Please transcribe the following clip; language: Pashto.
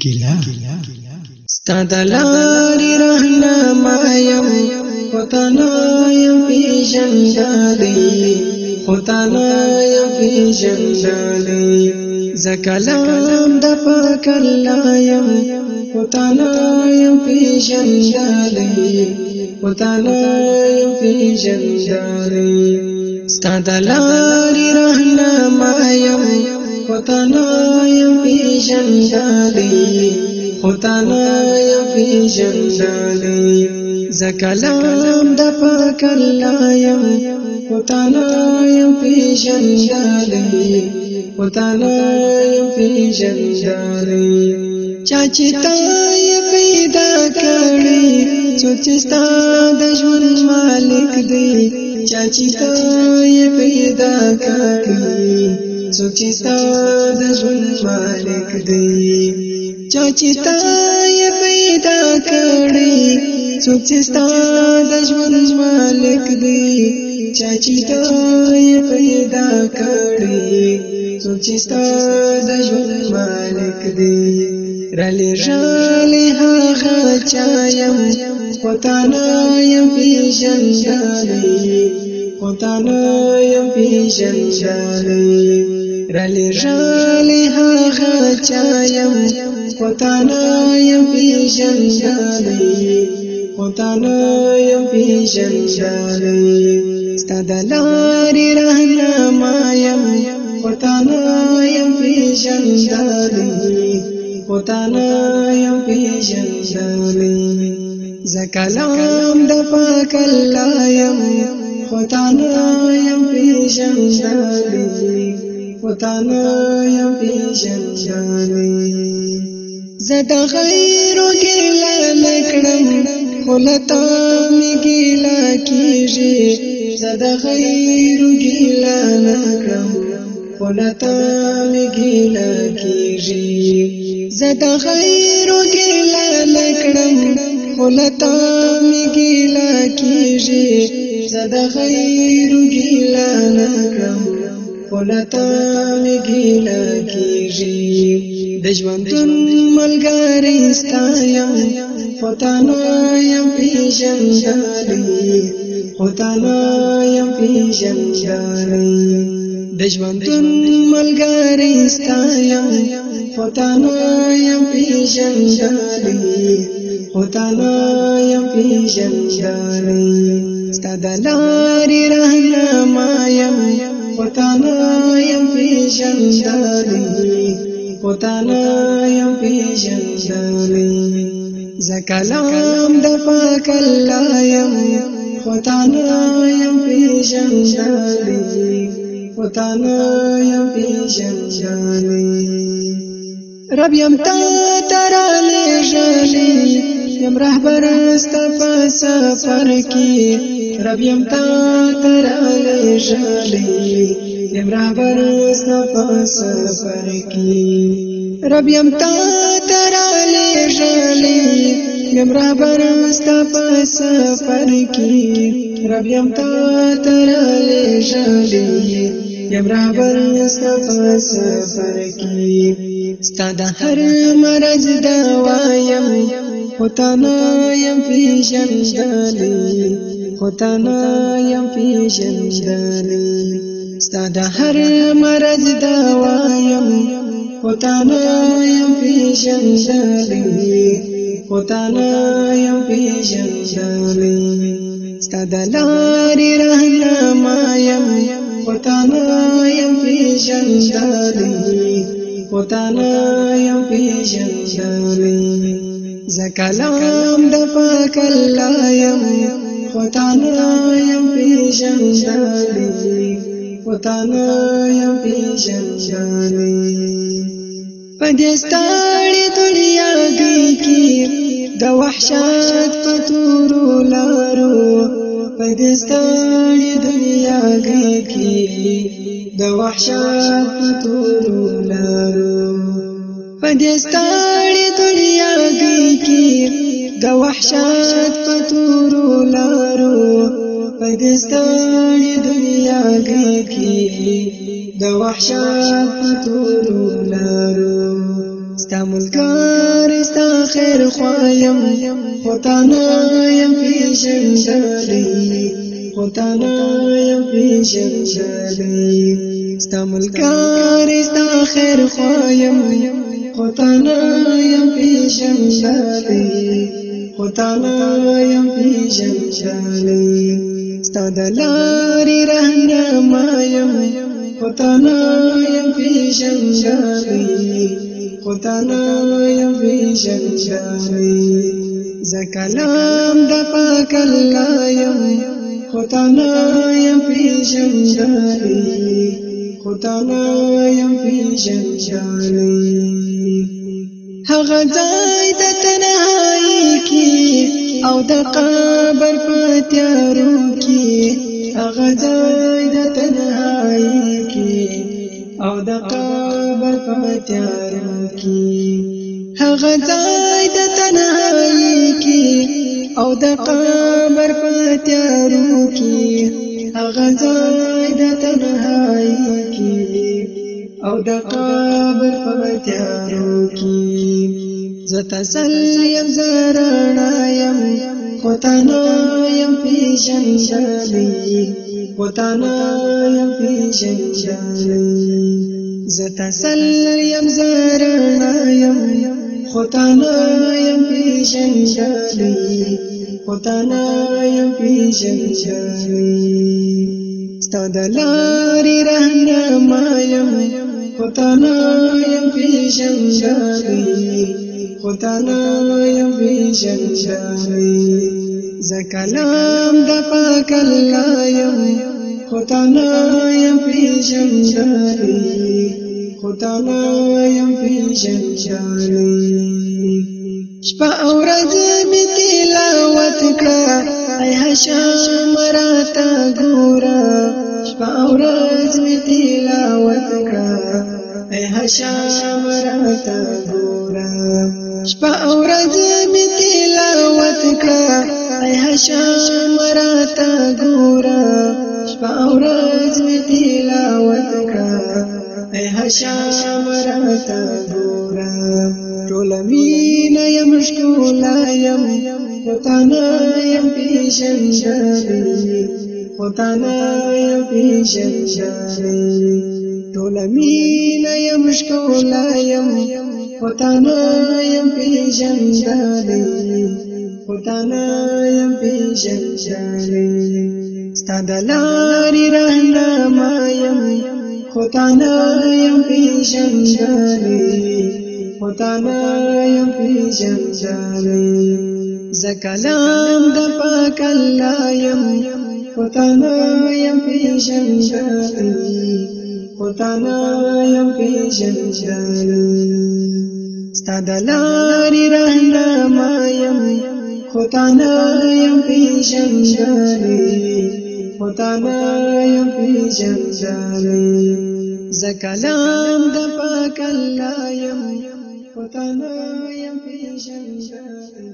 ګیلا ستاد لارې رهنما يم وطن يم پیژندلې وطن يم پیژندلې زکلام د پکلا يم وطن يم پیژندلې وطن يم پیژندلې ستاد لارې رهنما يم خدانایم پیژندلی خدانایم پیژندلی زکلام د پکلایم خدانایم پیژندلی خدانایم پیژندلی چاچی تای پیدا کړی چوچستا د ژوند مالک دی چاچی تای پیدا کړی څوک چې تا د ژوند مالک دی چا چې تا یې پیدا کړی څوک چې تا د ژوند مالک دی چا چې تا یې پیدا کړی څوک چې تا د ژوند مالک دی رلی ژاله هغه چا یم پتانه یم پیژندلی پتانه یم پیژندلی را لېږلې هغه چا یم پتانا یم پیژندلې پتانا یم پیژندلې ستاد لارې رهنما یم پتانا یم پیژندلې پتانا یم پیژندلې زکلام د پاک الله یم پتانا یم پیژندلې وطن یم پیشنګانی زدا غیرو ګیلا نکړم خلتا می ګیلا کیږي زدا غیرو ګیلا نکړم خلتا می ګیلا کیږي زدا غیرو ګیلا نکړم خلتا می ګیلا کیږي زدا غیر ګیلا نکړم پلتا جی مګیلا کیږي د ژوندون ملګری پی پتانو يم پیژندلی پتانو يم پیژندلی د ژوندون ملګری ستایم پتانو يم پیژندلی پتانو يم پیژندلی ستا دلاری رهنما يم پتانا يم پیژندلې پتانا يم پیژندلې زکلام د پاک الله يم پتانا يم پیژندلې پتانا يم پیژندلې رب يم تا تراله ژلې یم رهبر ستا په سفر کې رب یم تا تر لېږلې یم رهبر ستا په سفر کې رب یم تا تر لېږلې یم رهبر ستا په سفر کې رب یم تا تر لېږلې یم رهبر ستا په سفر کې ستا د هر مرز دوا یم خدانا يم پیژندلی خدانا يم پیژندلی ستاد هر مرض دوا يم خدانا يم پیژندلی خدانا يم پیژندلی ستاد لارې رهنما يم خدانا يم پیژندلی خدانا يم پیژندلی زکلام د پاک الله يم خدان يم پیژندلی خدان يم پیژندلی پدستاړي دنیا کې د وحشت په تورو لارو پدستانی دنیا گئی کی د وحشت تورو لارو په دې ستړي دنیا کې د وحشت په تورو لارو په دې ستړي دنیا کې د وحشت په تورو لارو ستا ملګر ستا خیر خوایم خو تا نه یم پیژندلی خو تا نه یم پیژندلی ستا ملګر ستا خیر خوایم خدانایم پیشم شالی خدانایم پیشم شالی ستادلاری رهنمایم خدانایم پیشم شالی خدانایم پیشم شالی زکلام دپاک اللهم خدانایم پیشم شالی خدانایم پیشم شالی هغه ځای د تنهایی کې او د قبر په تیارو کې هغه ځای د تنهایی کې او د قبر په تیارو کې هغه ځای د تنهایی کې او د قبر په تیارو کې هغه ځای د او د قبر په تیارو کې زه تسلیم زرنا يم وطنا يم پیشن شالي وطنا يم پیشن شالي زه تسلیم زرنا يم وطنا يم پیشن شالي وطنا يم پیشن شالي ستاد لاري رهنمایم خدانایم پیژندلی خدانایم پیژندلی زکلام د پاک الله یم خدانایم پیژندلی خدانایم پیژندلی شپه اورځ می تلاوت کړه ای هاشم راته ګوره شپه ورځ می تلاوت کا اے هشام راته ګورا شپه ورځ می تلاوت کا اے هشام راته ګورا شپه ورځ می تلاوت کا اے هشام راته ګورا ټول مینه یم شکولا یم پتانه یم پیشن شبی خدانه پیژنشای ټول مینه يم شکولایم خدانه يم پیژندلې خدانه يم پیژنشای ستادلاري رهنمایم خدانه يم پیژندلې خدانه يم پیژندلې زکلام د پاک الله يم પોતાના એમ પી સમજાવી પોતાના એમ પી સમજાવી સાદલારી રહેલા માયમ પોતાના એમ પી સમજાવી પોતાના એમ પી સમજાવી زكلام دبك اللايم وتنايم في شمشاتي